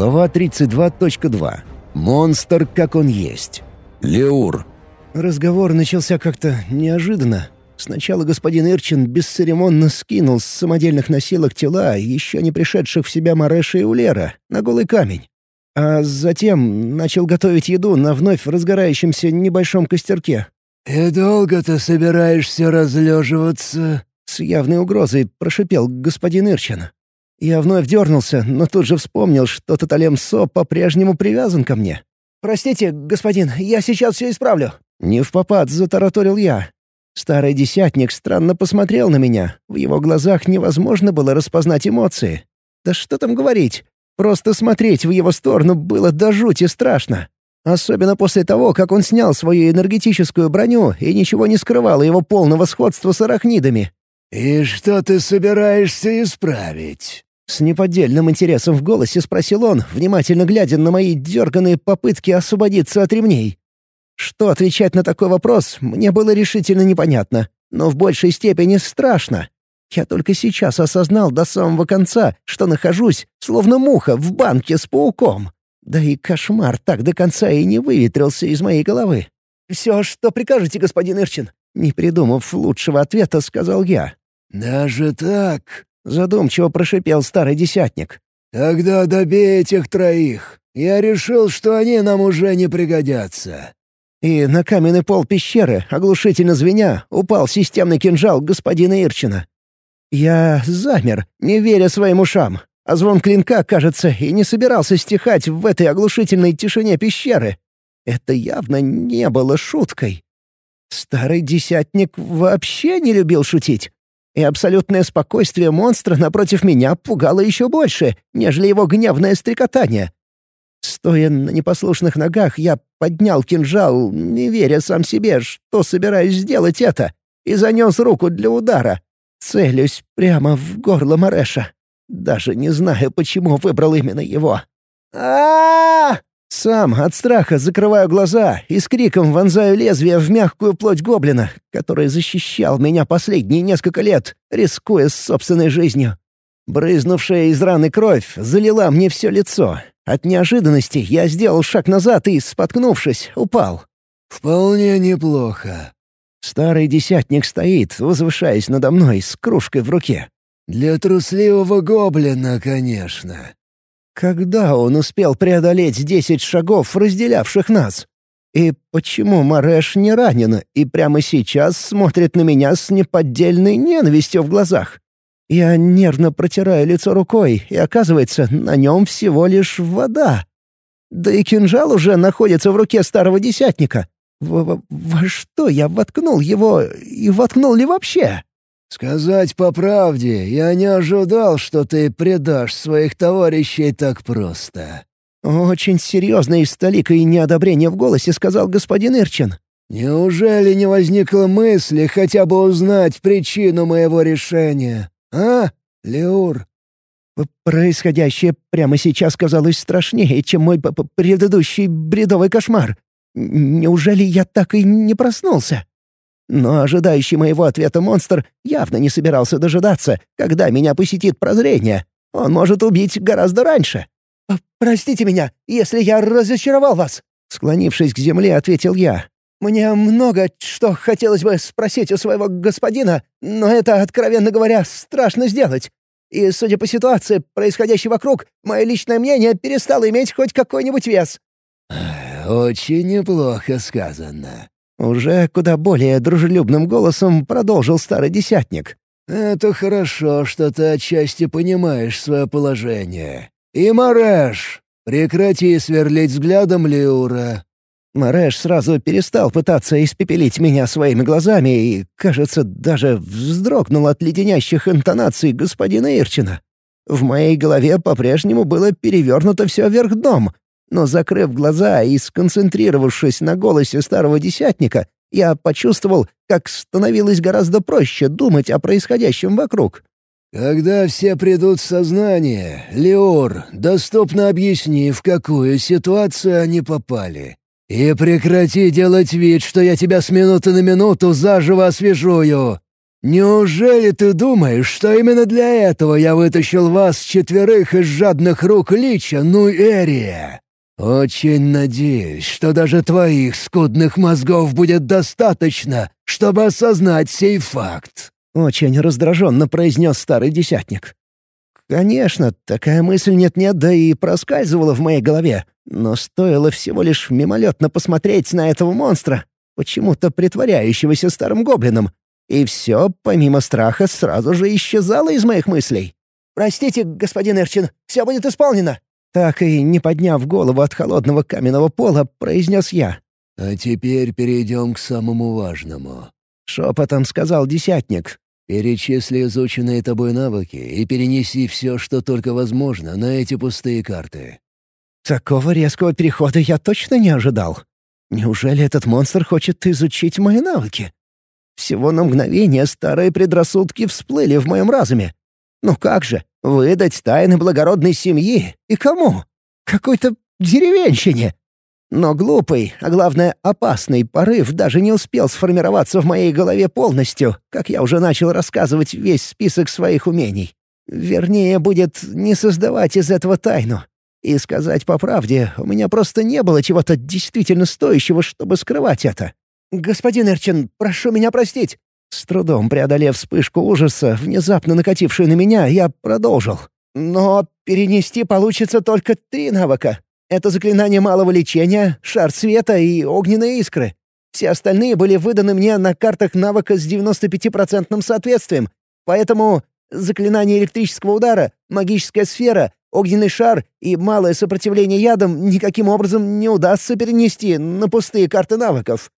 Глава 32.2. Монстр, как он есть. Леур. Разговор начался как-то неожиданно. Сначала господин Ирчин бесцеремонно скинул с самодельных носилок тела еще не пришедших в себя Мареша и Улера на голый камень. А затем начал готовить еду на вновь разгорающемся небольшом костерке. «И долго ты собираешься разлеживаться?» С явной угрозой прошипел господин Ирчин. Я вновь дернулся, но тут же вспомнил, что Таталем Со по-прежнему привязан ко мне. «Простите, господин, я сейчас все исправлю». Не в попад затараторил я. Старый десятник странно посмотрел на меня. В его глазах невозможно было распознать эмоции. Да что там говорить? Просто смотреть в его сторону было до жути страшно. Особенно после того, как он снял свою энергетическую броню и ничего не скрывало его полного сходства с арахнидами. «И что ты собираешься исправить?» С неподдельным интересом в голосе спросил он, внимательно глядя на мои дерганные попытки освободиться от ремней. Что отвечать на такой вопрос, мне было решительно непонятно, но в большей степени страшно. Я только сейчас осознал до самого конца, что нахожусь, словно муха, в банке с пауком. Да и кошмар так до конца и не выветрился из моей головы. «Все, что прикажете, господин Ирчин», — не придумав лучшего ответа, сказал я. «Даже так?» — задумчиво прошипел старый десятник. «Тогда добей этих троих. Я решил, что они нам уже не пригодятся». И на каменный пол пещеры, оглушительно звеня, упал системный кинжал господина Ирчина. Я замер, не веря своим ушам, а звон клинка, кажется, и не собирался стихать в этой оглушительной тишине пещеры. Это явно не было шуткой. Старый десятник вообще не любил шутить и абсолютное спокойствие монстра напротив меня пугало еще больше, нежели его гневное стрекотание. Стоя на непослушных ногах, я поднял кинжал, не веря сам себе, что собираюсь сделать это, и занес руку для удара. Целюсь прямо в горло Мареша. Даже не знаю, почему выбрал именно его. а, -а, -а сам от страха закрываю глаза и с криком вонзаю лезвие в мягкую плоть гоблина, который защищал меня последние несколько лет, рискуя с собственной жизнью. Брызнувшая из раны кровь залила мне все лицо. От неожиданности я сделал шаг назад и, споткнувшись, упал. «Вполне неплохо». Старый десятник стоит, возвышаясь надо мной с кружкой в руке. «Для трусливого гоблина, конечно. Когда он успел преодолеть десять шагов, разделявших нас? И почему Мареш не ранена и прямо сейчас смотрит на меня с неподдельной ненавистью в глазах? Я нервно протираю лицо рукой, и оказывается, на нем всего лишь вода. Да и кинжал уже находится в руке старого десятника. В во что я воткнул его и воткнул ли вообще? «Сказать по правде, я не ожидал, что ты предашь своих товарищей так просто». «Очень серьезно и с толикой неодобрения в голосе сказал господин Ирчин. «Неужели не возникло мысли хотя бы узнать причину моего решения? А, Леур?» Происходящее прямо сейчас казалось страшнее, чем мой предыдущий бредовый кошмар. Неужели я так и не проснулся? Но ожидающий моего ответа монстр явно не собирался дожидаться, когда меня посетит прозрение. Он может убить гораздо раньше. «Простите меня, если я разочаровал вас», — склонившись к земле, ответил я. «Мне много что хотелось бы спросить у своего господина, но это, откровенно говоря, страшно сделать. И, судя по ситуации, происходящей вокруг, мое личное мнение перестало иметь хоть какой-нибудь вес». «Очень неплохо сказано», уже куда более дружелюбным голосом продолжил старый десятник. «Это хорошо, что ты отчасти понимаешь свое положение. И Мареш, прекрати сверлить взглядом Леура». Мареш сразу перестал пытаться испепелить меня своими глазами и, кажется, даже вздрогнул от леденящих интонаций господина Ирчина. В моей голове по-прежнему было перевернуто все вверх дном, но, закрыв глаза и сконцентрировавшись на голосе старого десятника, я почувствовал, как становилось гораздо проще думать о происходящем вокруг. «Когда все придут в сознание, Леор, доступно объясни, в какую ситуацию они попали. И прекрати делать вид, что я тебя с минуты на минуту заживо освежую!» Неужели ты думаешь, что именно для этого я вытащил вас четверых из жадных рук Лича Нуэрия? Очень надеюсь, что даже твоих скудных мозгов будет достаточно, чтобы осознать сей факт». Очень раздраженно произнес старый десятник. Конечно, такая мысль нет-нет, да и проскальзывала в моей голове. Но стоило всего лишь мимолетно посмотреть на этого монстра, почему-то притворяющегося старым гоблином, и все, помимо страха, сразу же исчезало из моих мыслей. «Простите, господин Эрчин, все будет исполнено!» Так и, не подняв голову от холодного каменного пола, произнес я. «А теперь перейдем к самому важному», — шепотом сказал десятник, Перечисли изученные тобой навыки и перенеси все, что только возможно, на эти пустые карты». Такого резкого перехода я точно не ожидал. Неужели этот монстр хочет изучить мои навыки? Всего на мгновение старые предрассудки всплыли в моем разуме. Ну как же, выдать тайны благородной семьи? И кому? Какой-то деревенщине. Но глупый, а главное опасный порыв даже не успел сформироваться в моей голове полностью, как я уже начал рассказывать весь список своих умений. Вернее, будет не создавать из этого тайну. И сказать по правде, у меня просто не было чего-то действительно стоящего, чтобы скрывать это. «Господин Эрчин, прошу меня простить!» С трудом преодолев вспышку ужаса, внезапно накатившую на меня, я продолжил. «Но перенести получится только три навыка. Это заклинание малого лечения, шар света и огненные искры. Все остальные были выданы мне на картах навыка с 95% соответствием, поэтому заклинание электрического удара, магическая сфера, огненный шар и малое сопротивление ядам никаким образом не удастся перенести на пустые карты навыков.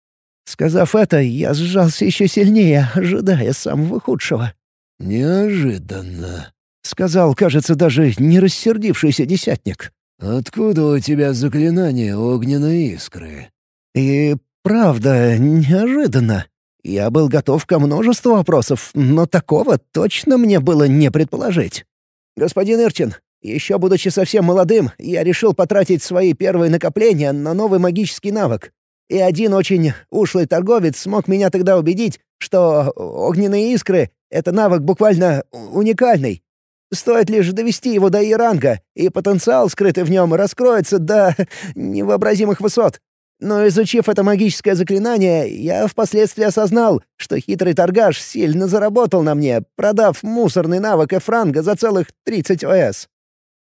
Сказав это, я сжался еще сильнее, ожидая самого худшего. «Неожиданно», — сказал, кажется, даже не рассердившийся десятник. «Откуда у тебя заклинание огненной искры?» «И правда, неожиданно. Я был готов ко множеству вопросов, но такого точно мне было не предположить. Господин Ирчин, еще будучи совсем молодым, я решил потратить свои первые накопления на новый магический навык. И один очень ушлый торговец смог меня тогда убедить, что огненные искры — это навык буквально уникальный. Стоит лишь довести его до Иранга, и потенциал, скрытый в нем, раскроется до невообразимых высот. Но изучив это магическое заклинание, я впоследствии осознал, что хитрый торгаш сильно заработал на мне, продав мусорный навык Эфранга за целых 30 ОС.